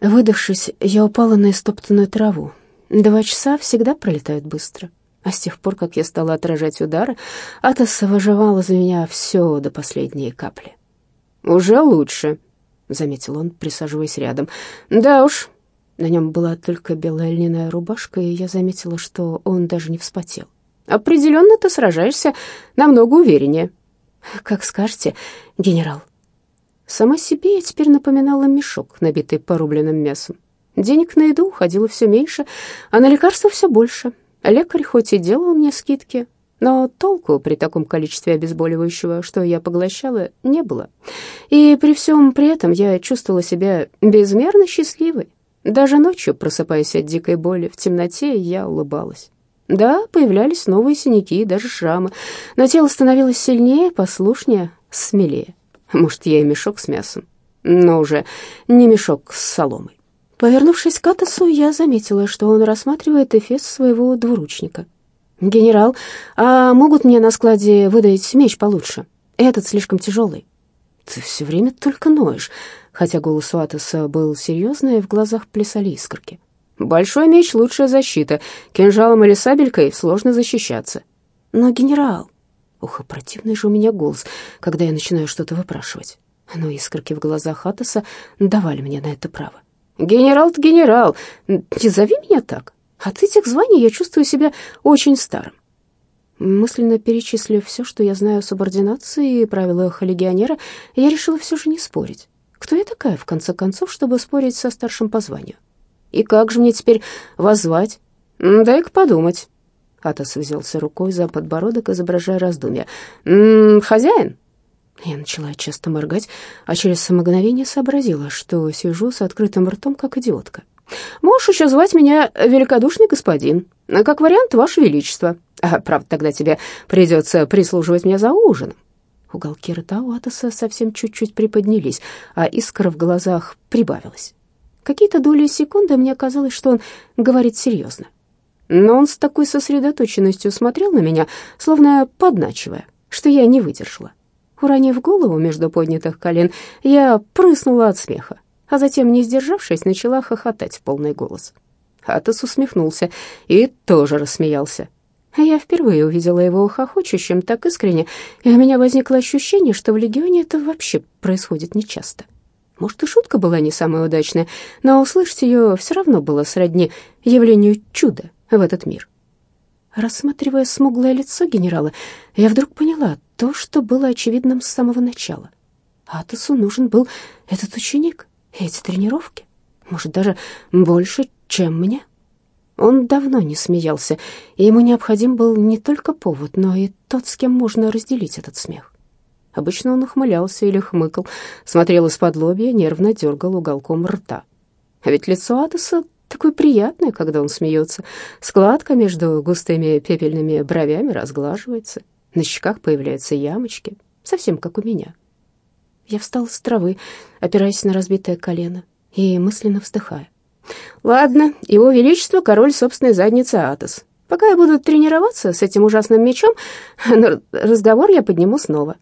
Выдохшись, я упала на истоптанную траву. Два часа всегда пролетают быстро. А с тех пор, как я стала отражать удары, Атос выживала за меня все до последней капли. «Уже лучше», — заметил он, присаживаясь рядом. «Да уж». На нем была только белая льняная рубашка, и я заметила, что он даже не вспотел. «Определенно ты сражаешься намного увереннее». «Как скажете, генерал». Сама себе я теперь напоминала мешок, набитый порубленным мясом. Денег на еду уходило все меньше, а на лекарства все больше. Лекарь хоть и делал мне скидки, но толку при таком количестве обезболивающего, что я поглощала, не было. И при всем при этом я чувствовала себя безмерно счастливой. Даже ночью, просыпаясь от дикой боли в темноте, я улыбалась. Да, появлялись новые синяки и даже шрамы, но тело становилось сильнее, послушнее, смелее. Может, я и мешок с мясом, но уже не мешок с соломой. Повернувшись к Атосу, я заметила, что он рассматривает эфес своего двуручника. «Генерал, а могут мне на складе выдать меч получше? Этот слишком тяжелый». «Ты все время только ноешь», хотя голос у Атоса был серьезный, в глазах плясали искорки. «Большой меч — лучшая защита. Кинжалом или сабелькой сложно защищаться». «Но, генерал...» Ох, противный же у меня голос, когда я начинаю что-то выпрашивать. Но искорки в глазах Атоса давали мне на это право. «Генерал-то генерал, не зови меня так. От этих званий я чувствую себя очень старым». Мысленно перечислив все, что я знаю о субординации и правилах легионера, я решила все же не спорить. Кто я такая, в конце концов, чтобы спорить со старшим по званию? И как же мне теперь воззвать? Дай-ка подумать. Атос взялся рукой за подбородок, изображая раздумья. «М -м, «Хозяин?» Я начала часто моргать, а через мгновение сообразила, что сижу с открытым ртом, как идиотка. «Можешь еще звать меня великодушный господин. Как вариант, ваше величество. А, правда, тогда тебе придется прислуживать мне за ужином». Уголки рта у Атоса совсем чуть-чуть приподнялись, а искра в глазах прибавилась. Какие-то доли секунды мне казалось, что он говорит серьезно. Но он с такой сосредоточенностью смотрел на меня, словно подначивая, что я не выдержала. Уронив голову между поднятых колен, я прыснула от смеха, а затем, не сдержавшись, начала хохотать в полный голос. Атос усмехнулся и тоже рассмеялся. Я впервые увидела его хохочущим так искренне, и у меня возникло ощущение, что в Легионе это вообще происходит нечасто. Может, и шутка была не самая удачная, но услышать ее все равно было сродни явлению чуда в этот мир. Рассматривая смуглое лицо генерала, я вдруг поняла то, что было очевидным с самого начала. Атосу нужен был этот ученик, эти тренировки, может, даже больше, чем мне. Он давно не смеялся, и ему необходим был не только повод, но и тот, с кем можно разделить этот смех. Обычно он ухмылялся или хмыкал, смотрел из-под лобья, нервно дергал уголком рта. А ведь лицо Атоса такое приятное, когда он смеется. Складка между густыми пепельными бровями разглаживается, на щеках появляются ямочки, совсем как у меня. Я встала с травы, опираясь на разбитое колено, и мысленно вздыхая. Ладно, его величество король собственной задницы Атос. Пока я буду тренироваться с этим ужасным мечом, разговор я подниму снова.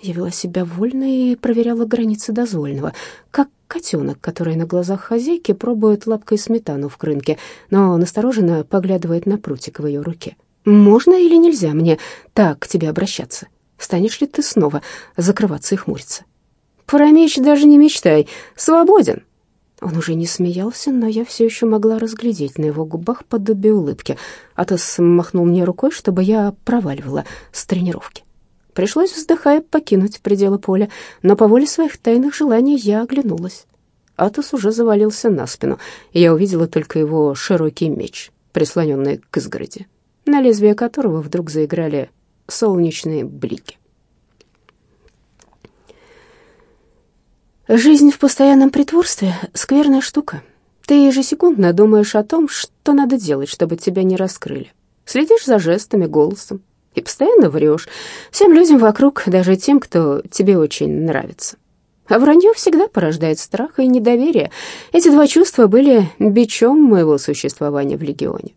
Я вела себя вольно и проверяла границы дозвольного, как котенок, который на глазах хозяйки пробует лапкой сметану в крынке, но настороженно поглядывает на прутик в ее руке. «Можно или нельзя мне так к тебе обращаться? Станешь ли ты снова закрываться и хмуриться?» «Про меч даже не мечтай. Свободен!» Он уже не смеялся, но я все еще могла разглядеть на его губах подобие улыбки. Атос махнул мне рукой, чтобы я проваливала с тренировки. Пришлось, вздыхая, покинуть пределы поля, но по воле своих тайных желаний я оглянулась. Атос уже завалился на спину, и я увидела только его широкий меч, прислоненный к изгороди, на лезвие которого вдруг заиграли солнечные блики. Жизнь в постоянном притворстве — скверная штука. Ты ежесекундно думаешь о том, что надо делать, чтобы тебя не раскрыли. Следишь за жестами, голосом и постоянно врешь. Всем людям вокруг, даже тем, кто тебе очень нравится. А вранье всегда порождает страх и недоверие. Эти два чувства были бичом моего существования в Легионе.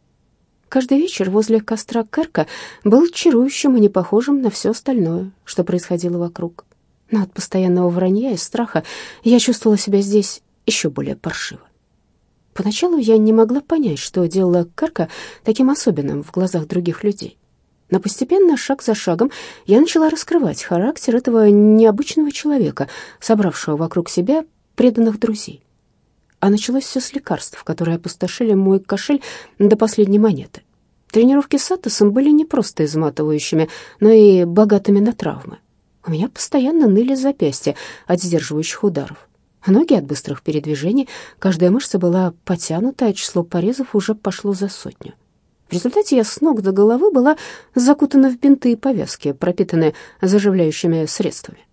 Каждый вечер возле костра Керка был чарующим и не похожим на все остальное, что происходило вокруг. Но от постоянного вранья и страха я чувствовала себя здесь еще более паршиво. Поначалу я не могла понять, что делала Карка таким особенным в глазах других людей. Но постепенно, шаг за шагом, я начала раскрывать характер этого необычного человека, собравшего вокруг себя преданных друзей. А началось все с лекарств, которые опустошили мой кошель до последней монеты. Тренировки с Атосом были не просто изматывающими, но и богатыми на травмы. У меня постоянно ныли запястья от сдерживающих ударов. Ноги от быстрых передвижений, каждая мышца была потянута, а число порезов уже пошло за сотню. Результате я с ног до головы была закутана в бинты и повязки, пропитанные заживляющими средствами.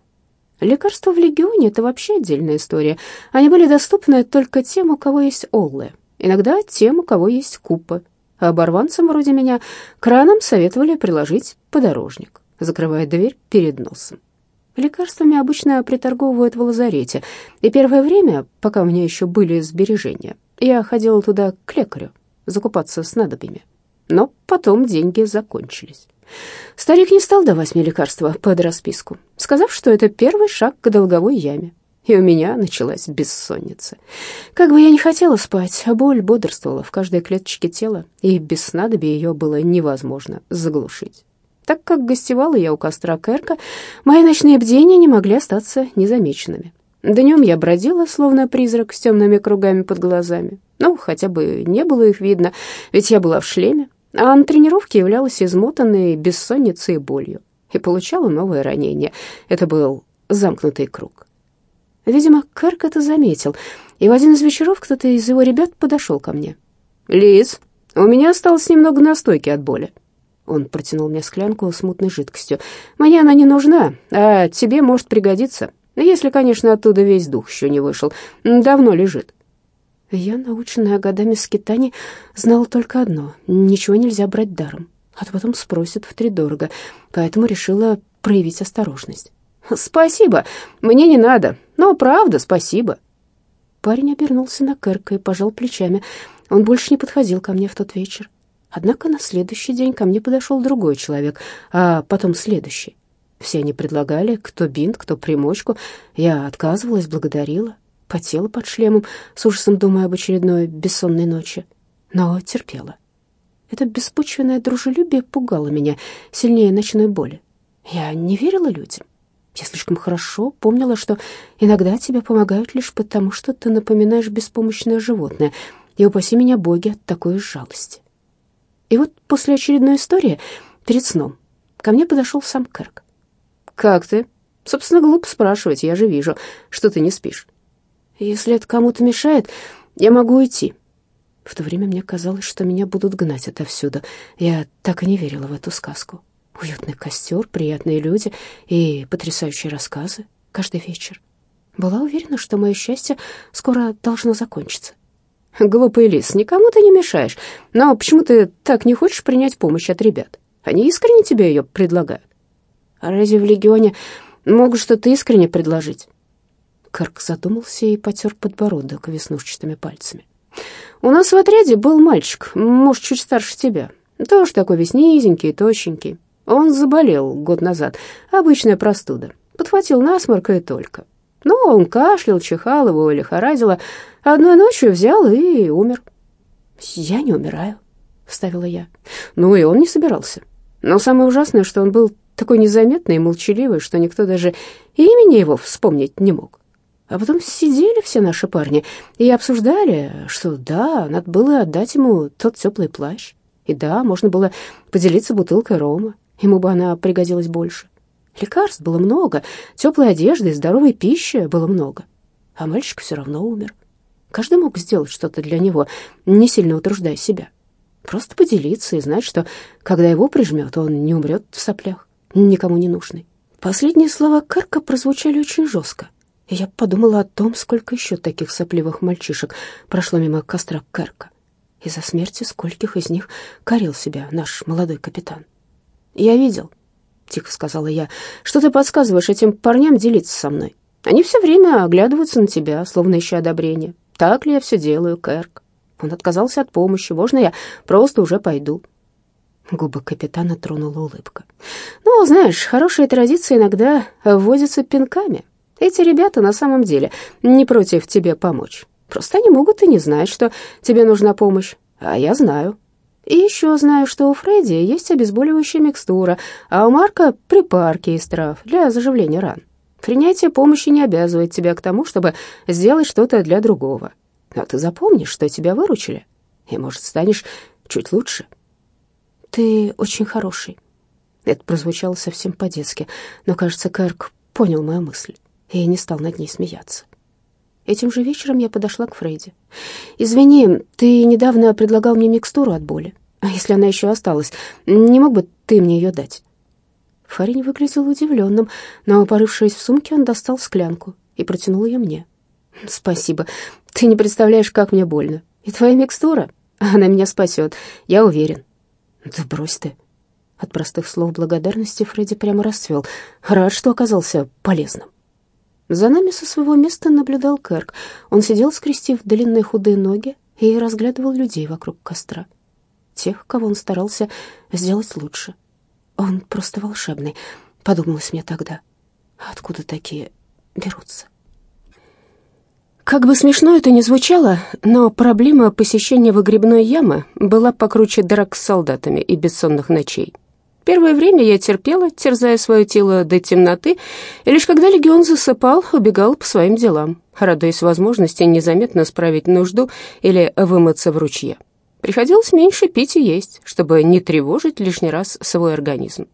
Лекарства в Легионе — это вообще отдельная история. Они были доступны только тем, у кого есть оллы, иногда тем, у кого есть купы. А оборванцам вроде меня краном советовали приложить подорожник, закрывая дверь перед носом. Лекарствами обычно приторговывают в лазарете, и первое время, пока у меня еще были сбережения, я ходила туда к лекарю закупаться снадобьями. Но потом деньги закончились. Старик не стал давать мне лекарства под расписку, сказав, что это первый шаг к долговой яме. И у меня началась бессонница. Как бы я ни хотела спать, а боль бодрствовала в каждой клеточке тела, и без снадобья ее было невозможно заглушить. Так как гостевала я у костра Кэрка, мои ночные бдения не могли остаться незамеченными. Днем я бродила, словно призрак, с темными кругами под глазами. Ну, хотя бы не было их видно, ведь я была в шлеме, а на тренировке являлась измотанной бессонницей и болью и получала новое ранение. Это был замкнутый круг. Видимо, Кэрк это заметил, и в один из вечеров кто-то из его ребят подошел ко мне. «Лиз, у меня осталось немного настойки от боли». Он протянул мне склянку с мутной жидкостью. «Мне она не нужна, а тебе может пригодиться, если, конечно, оттуда весь дух еще не вышел. Давно лежит». Я, наученная годами скитаний, знала только одно — ничего нельзя брать даром, а то потом спросят втридорого, поэтому решила проявить осторожность. «Спасибо, мне не надо, но правда спасибо». Парень обернулся на Кэрка и пожал плечами. Он больше не подходил ко мне в тот вечер. Однако на следующий день ко мне подошел другой человек, а потом следующий. Все они предлагали, кто бинт, кто примочку. Я отказывалась, благодарила потела под шлемом, с ужасом думая об очередной бессонной ночи, но терпела. Это беспочвенное дружелюбие пугало меня сильнее ночной боли. Я не верила людям. Я слишком хорошо помнила, что иногда тебе помогают лишь потому, что ты напоминаешь беспомощное животное, и упаси меня боги от такой жалости. И вот после очередной истории, перед сном, ко мне подошел сам Кэрк. «Как ты?» «Собственно, глупо спрашивать, я же вижу, что ты не спишь. Если это кому-то мешает, я могу уйти. В то время мне казалось, что меня будут гнать отовсюду. Я так и не верила в эту сказку. Уютный костер, приятные люди и потрясающие рассказы каждый вечер. Была уверена, что мое счастье скоро должно закончиться. Глупый лис, никому ты не мешаешь. Но почему ты так не хочешь принять помощь от ребят? Они искренне тебе ее предлагают. А разве в Легионе могут что-то искренне предложить? Карк задумался и потер подбородок веснушчатыми пальцами. «У нас в отряде был мальчик, может, чуть старше тебя. Тоже такой весь низенький, тощенький. Он заболел год назад, обычная простуда. Подхватил насморк и только. Ну, он кашлял, чихал, его лихорадило. Одной ночью взял и умер». «Я не умираю», — вставила я. Ну, и он не собирался. Но самое ужасное, что он был такой незаметный и молчаливый, что никто даже имени его вспомнить не мог. А потом сидели все наши парни и обсуждали, что да, надо было отдать ему тот теплый плащ. И да, можно было поделиться бутылкой рома, ему бы она пригодилась больше. Лекарств было много, теплой одежды и здоровой пищи было много. А мальчик все равно умер. Каждый мог сделать что-то для него, не сильно утруждая себя. Просто поделиться и знать, что, когда его прижмет, он не умрет в соплях, никому не нужный. Последние слова Карка прозвучали очень жестко и я подумала о том, сколько еще таких сопливых мальчишек прошло мимо костра Керка. Из-за смерти скольких из них корил себя наш молодой капитан. «Я видел», — тихо сказала я, — «что ты подсказываешь этим парням делиться со мной. Они все время оглядываются на тебя, словно ища одобрения. Так ли я все делаю, Керк? Он отказался от помощи, можно я просто уже пойду?» Губы капитана тронула улыбка. «Ну, знаешь, хорошие традиции иногда вводятся пинками. Эти ребята на самом деле не против тебе помочь. Просто они могут и не знать, что тебе нужна помощь, а я знаю. И еще знаю, что у Фредди есть обезболивающая микстура, а у Марка припарки из трав для заживления ран. Принятие помощи не обязывает тебя к тому, чтобы сделать что-то для другого. Но ты запомнишь, что тебя выручили, и, может, станешь чуть лучше. Ты очень хороший. Это прозвучало совсем по-детски, но, кажется, Кэрк понял мою мысль и не стал над ней смеяться. Этим же вечером я подошла к Фредди. «Извини, ты недавно предлагал мне микстуру от боли. А если она еще осталась, не мог бы ты мне ее дать?» Парень выглядел удивленным, но, порывшись в сумке, он достал склянку и протянул ее мне. «Спасибо. Ты не представляешь, как мне больно. И твоя микстура, она меня спасет, я уверен». «Да брось ты». От простых слов благодарности Фредди прямо расцвел. Рад, что оказался полезным. За нами со своего места наблюдал Кэрк. Он сидел, скрестив длинные худые ноги, и разглядывал людей вокруг костра. Тех, кого он старался сделать лучше. Он просто волшебный, подумалось мне тогда. Откуда такие берутся? Как бы смешно это ни звучало, но проблема посещения выгребной ямы была покруче драк с солдатами и бессонных ночей. Первое время я терпела, терзая свое тело до темноты, и лишь когда легион засыпал, убегал по своим делам, радуясь возможности незаметно справить нужду или вымыться в ручье. Приходилось меньше пить и есть, чтобы не тревожить лишний раз свой организм.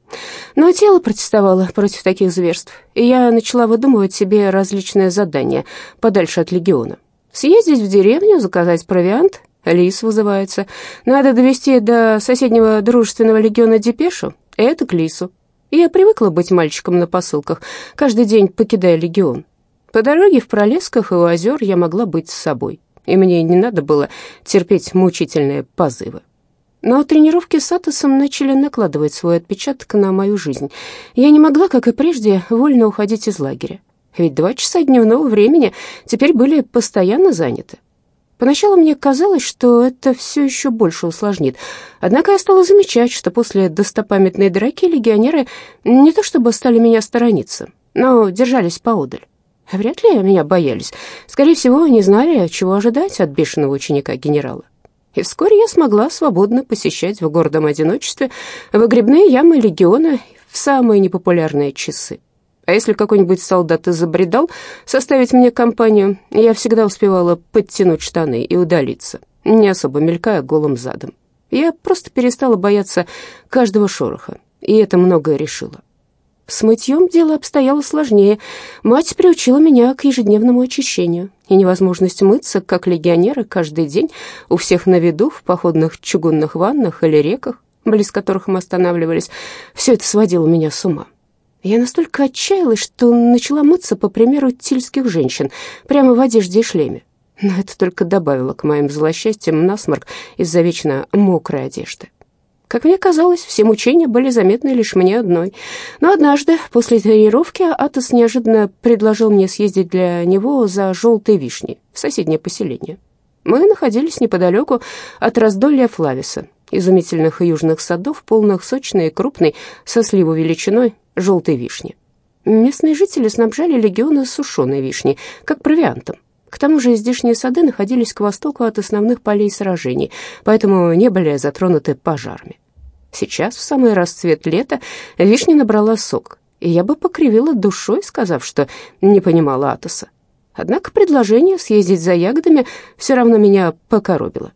Но тело протестовало против таких зверств, и я начала выдумывать себе различные задания подальше от легиона. Съездить в деревню, заказать провиант, Лис вызывается. Надо довести до соседнего дружественного легиона депешу. Это к Лису. Я привыкла быть мальчиком на посылках, каждый день покидая легион. По дороге в пролесках и у озер я могла быть с собой, и мне не надо было терпеть мучительные позывы. Но тренировки с Атосом начали накладывать свой отпечаток на мою жизнь. Я не могла, как и прежде, вольно уходить из лагеря. Ведь два часа дневного времени теперь были постоянно заняты. Поначалу мне казалось, что это все еще больше усложнит. Однако я стала замечать, что после достопамятной драки легионеры не то чтобы стали меня сторониться, но держались поодаль. Вряд ли меня боялись. Скорее всего, не знали, чего ожидать от бешеного ученика генерала. И вскоре я смогла свободно посещать в гордом одиночестве выгребные ямы легиона в самые непопулярные часы. А если какой-нибудь солдат изобредал составить мне компанию, я всегда успевала подтянуть штаны и удалиться, не особо мелькая голым задом. Я просто перестала бояться каждого шороха, и это многое решило. С мытьем дело обстояло сложнее. Мать приучила меня к ежедневному очищению, и невозможность мыться, как легионеры, каждый день у всех на виду в походных чугунных ваннах или реках, близ которых мы останавливались, все это сводило меня с ума. Я настолько отчаялась, что начала мыться по примеру тильских женщин, прямо в одежде и шлеме. Но это только добавило к моим злосчастьям насморк из-за вечно мокрой одежды. Как мне казалось, все мучения были заметны лишь мне одной. Но однажды, после тренировки, Атос неожиданно предложил мне съездить для него за желтой вишней в соседнее поселение. Мы находились неподалеку от раздолья Флависа, изумительных южных садов, полных сочной и крупной, со сливу величиной, желтой вишни. Местные жители снабжали легионы сушеной вишней, как провиантом. К тому же здешние сады находились к востоку от основных полей сражений, поэтому не были затронуты пожарами. Сейчас, в самый расцвет лета, вишня набрала сок, и я бы покривила душой, сказав, что не понимала Атоса. Однако предложение съездить за ягодами все равно меня покоробило.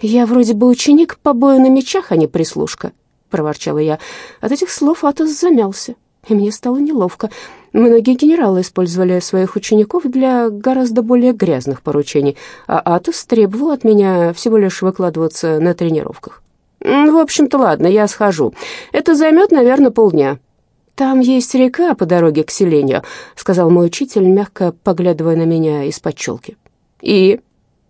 «Я вроде бы ученик по бою на мечах, а не прислушка», — проворчала я. От этих слов Атос замялся, и мне стало неловко. Многие генералы использовали своих учеников для гораздо более грязных поручений, а Атос требовал от меня всего лишь выкладываться на тренировках. «В общем-то, ладно, я схожу. Это займет, наверное, полдня». «Там есть река по дороге к селению», — сказал мой учитель, мягко поглядывая на меня из-под челки. «И?»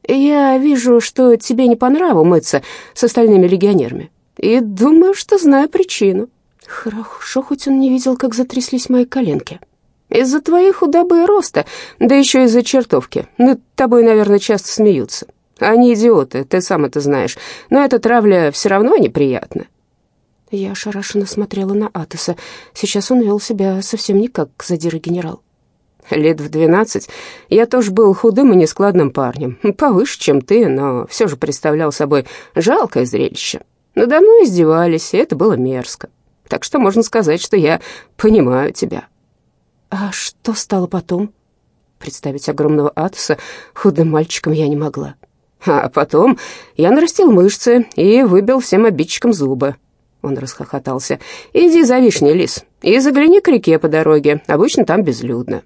«Я вижу, что тебе не по нраву мыться с остальными легионерами и думаю, что знаю причину. Хорошо, хоть он не видел, как затряслись мои коленки. Из-за твоей худобы и роста, да еще из-за чертовки. Над тобой, наверное, часто смеются. Они идиоты, ты сам это знаешь, но эта травля все равно неприятна. Я ошарашенно смотрела на Атоса. Сейчас он вел себя совсем не как задира генерал. Лет в двенадцать я тоже был худым и нескладным парнем, повыше, чем ты, но все же представлял собой жалкое зрелище. Надо мной издевались, и это было мерзко. Так что можно сказать, что я понимаю тебя». «А что стало потом?» Представить огромного Атоса худым мальчиком я не могла. А потом я нарастил мышцы и выбил всем обидчикам зубы. Он расхохотался. «Иди за вишней, лис, и загляни к реке по дороге. Обычно там безлюдно».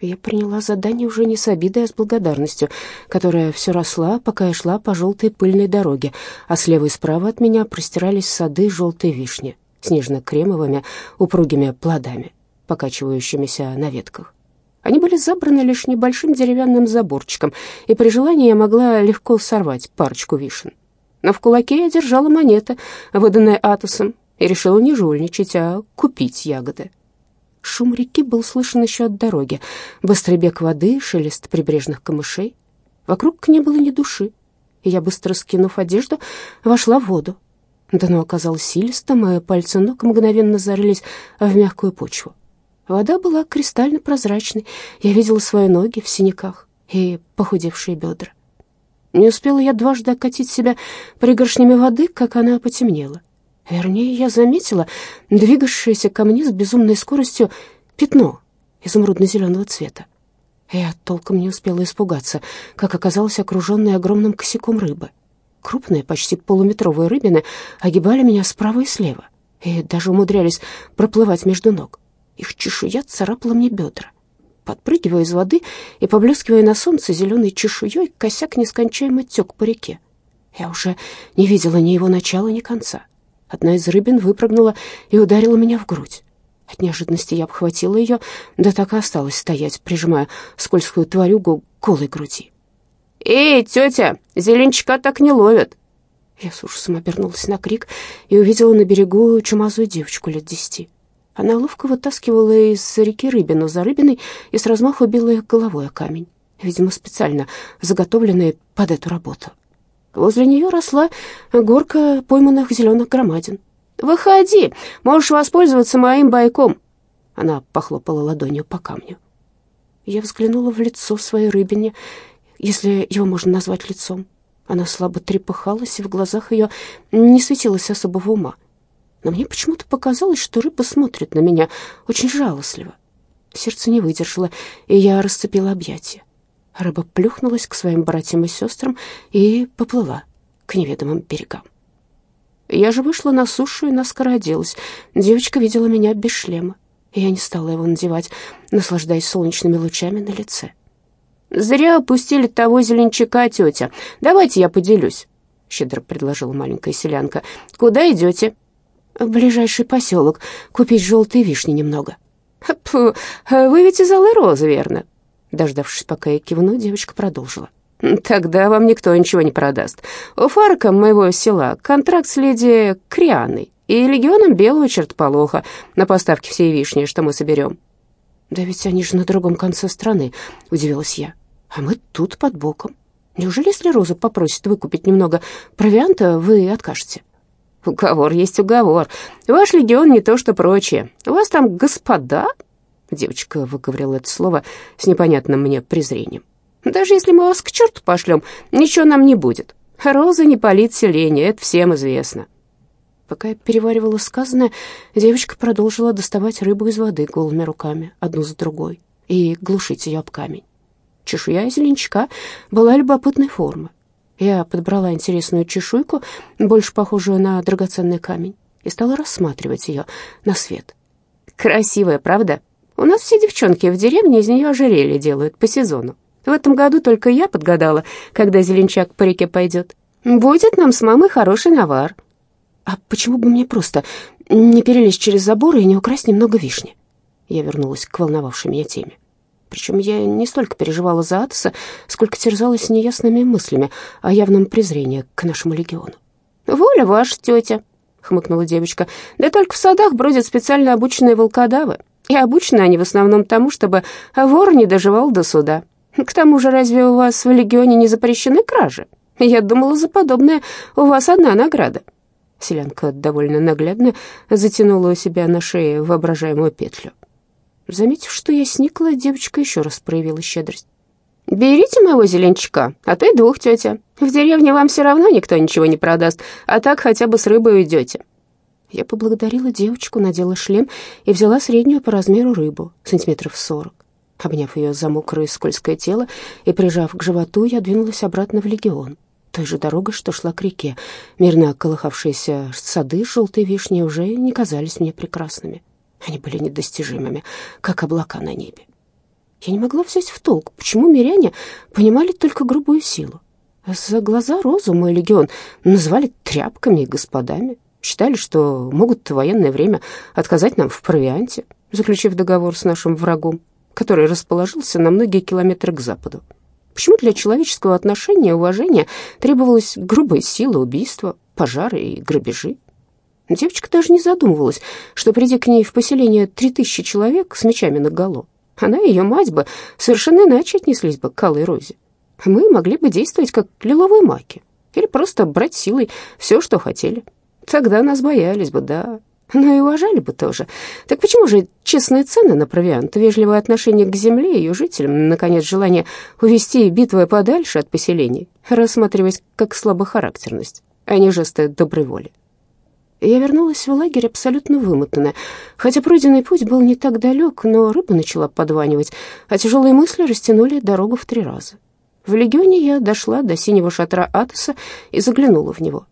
Я приняла задание уже не с обидой, а с благодарностью, которая все росла, пока я шла по желтой пыльной дороге, а слева и справа от меня простирались сады желтой вишни с нежно-кремовыми упругими плодами, покачивающимися на ветках. Они были забраны лишь небольшим деревянным заборчиком, и при желании я могла легко сорвать парочку вишен. Но в кулаке я держала монета, выданная Атосом, и решила не жульничать, а купить ягоды. Шум реки был слышен еще от дороги. Быстрый бег воды, шелест прибрежных камышей. Вокруг не было ни души, и я, быстро скинув одежду, вошла в воду. Дно оказалось силистым, и пальцы ног мгновенно зарылись в мягкую почву. Вода была кристально прозрачной. Я видела свои ноги в синяках и похудевшие бедра. Не успела я дважды окатить себя пригоршнями воды, как она потемнела. Вернее, я заметила двигавшееся ко мне с безумной скоростью пятно изумрудно-зеленого цвета. Я толком не успела испугаться, как оказалась окруженной огромным косяком рыбы. Крупные, почти полуметровые рыбины огибали меня справа и слева и даже умудрялись проплывать между ног. Их чешуя царапала мне бедра. Подпрыгивая из воды и поблескивая на солнце зеленой чешуей, косяк нескончаемо тек по реке. Я уже не видела ни его начала, ни конца. Одна из рыбин выпрыгнула и ударила меня в грудь. От неожиданности я обхватила ее, да так и осталась стоять, прижимая скользкую тварюгу к голой груди. «Эй, тетя, зеленчака так не ловят!» Я с ужасом обернулась на крик и увидела на берегу чумазую девочку лет десяти. Она ловко вытаскивала из реки рыбину за рыбиной и с размаху била их головой о камень, видимо, специально заготовленные под эту работу. Возле нее росла горка пойманных зеленых громадин. «Выходи, можешь воспользоваться моим бойком!» Она похлопала ладонью по камню. Я взглянула в лицо своей рыбине, если его можно назвать лицом. Она слабо трепыхалась, и в глазах ее не светилось особого ума но мне почему-то показалось, что рыба смотрит на меня очень жалостливо. Сердце не выдержало, и я расцепила объятия. Рыба плюхнулась к своим братьям и сестрам и поплыла к неведомым берегам. Я же вышла на сушу и наскоро оделась. Девочка видела меня без шлема, я не стала его надевать, наслаждаясь солнечными лучами на лице. «Зря опустили того зеленчака, тетя. Давайте я поделюсь», — щедро предложила маленькая селянка. «Куда идете?» в ближайший поселок, купить желтые вишни немного». «Пфу, вы ведь из Алой Розы, верно?» Дождавшись, пока я кивну, девочка продолжила. «Тогда вам никто ничего не продаст. У Фарка, моего села, контракт с леди Крианой и легионом белого чертополоха на поставки всей вишни, что мы соберем». «Да ведь они же на другом конце страны», — удивилась я. «А мы тут под боком. Неужели, если Роза попросит выкупить немного провианта, вы откажете?» Уговор есть уговор. Ваш легион не то, что прочие. У вас там господа...» Девочка выговорила это слово с непонятным мне презрением. «Даже если мы вас к черту пошлем, ничего нам не будет. Роза не палит селение, это всем известно». Пока я переваривала сказанное, девочка продолжила доставать рыбу из воды голыми руками, одну за другой, и глушить ее об камень. Чешуя зеленчака была любопытной формы. Я подобрала интересную чешуйку, больше похожую на драгоценный камень, и стала рассматривать ее на свет. «Красивая, правда? У нас все девчонки в деревне из нее ожерелье делают по сезону. В этом году только я подгадала, когда зеленчак по реке пойдет. Будет нам с мамой хороший навар». «А почему бы мне просто не перелезть через забор и не украсть немного вишни?» Я вернулась к волновавшей меня теме. Причем я не столько переживала за Атоса, сколько терзалась неясными мыслями о явном презрении к нашему легиону. «Воля ваша, тетя», — хмыкнула девочка, «да только в садах бродят специально обученные волкодавы, и обучены они в основном тому, чтобы вор не доживал до суда. К тому же разве у вас в легионе не запрещены кражи? Я думала, за подобное у вас одна награда». Селянка довольно наглядно затянула у себя на шее воображаемую петлю. Заметив, что я сникла, девочка еще раз проявила щедрость. «Берите моего зеленчака, а то и двух, тетя. В деревне вам все равно никто ничего не продаст, а так хотя бы с рыбой уйдете». Я поблагодарила девочку, надела шлем и взяла среднюю по размеру рыбу, сантиметров сорок. Обняв ее за мокрое скользкое тело и прижав к животу, я двинулась обратно в легион. Той же дорогой, что шла к реке. Мирно колыхавшиеся сады с желтой вишней уже не казались мне прекрасными. Они были недостижимыми, как облака на небе. Я не могла взять в толк, почему миряне понимали только грубую силу. За глаза Розу мой легион называли тряпками и господами. Считали, что могут в военное время отказать нам в провианте, заключив договор с нашим врагом, который расположился на многие километры к западу. Почему для человеческого отношения и уважения требовалась грубая сила, убийства, пожары и грабежи? Девочка даже не задумывалась, что, придя к ней в поселение три тысячи человек с мечами наголо, она и ее мать бы совершенно иначе отнеслись бы к Алой Розе. Мы могли бы действовать как лиловые маки или просто брать силой все, что хотели. Тогда нас боялись бы, да, но и уважали бы тоже. Так почему же честные цены на провиант, вежливое отношение к земле и ее жителям, наконец, желание увести битвы подальше от поселений, рассматривать как слабохарактерность, а не жесты доброй воли? Я вернулась в лагерь абсолютно вымотанная. Хотя пройденный путь был не так далек, но рыба начала подванивать, а тяжелые мысли растянули дорогу в три раза. В легионе я дошла до синего шатра Атоса и заглянула в него.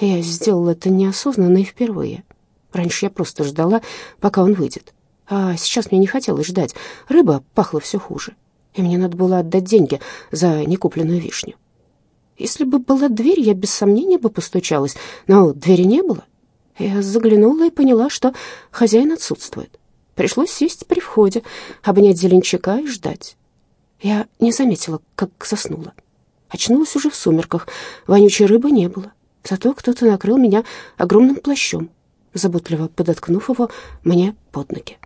Я сделала это неосознанно и впервые. Раньше я просто ждала, пока он выйдет. А сейчас мне не хотелось ждать. Рыба пахла все хуже, и мне надо было отдать деньги за некупленную вишню. Если бы была дверь, я без сомнения бы постучалась, но двери не было. Я заглянула и поняла, что хозяин отсутствует. Пришлось сесть при входе, обнять зеленчака и ждать. Я не заметила, как заснула. Очнулась уже в сумерках. Вонючей рыбы не было. Зато кто-то накрыл меня огромным плащом, заботливо подоткнув его мне под ноги.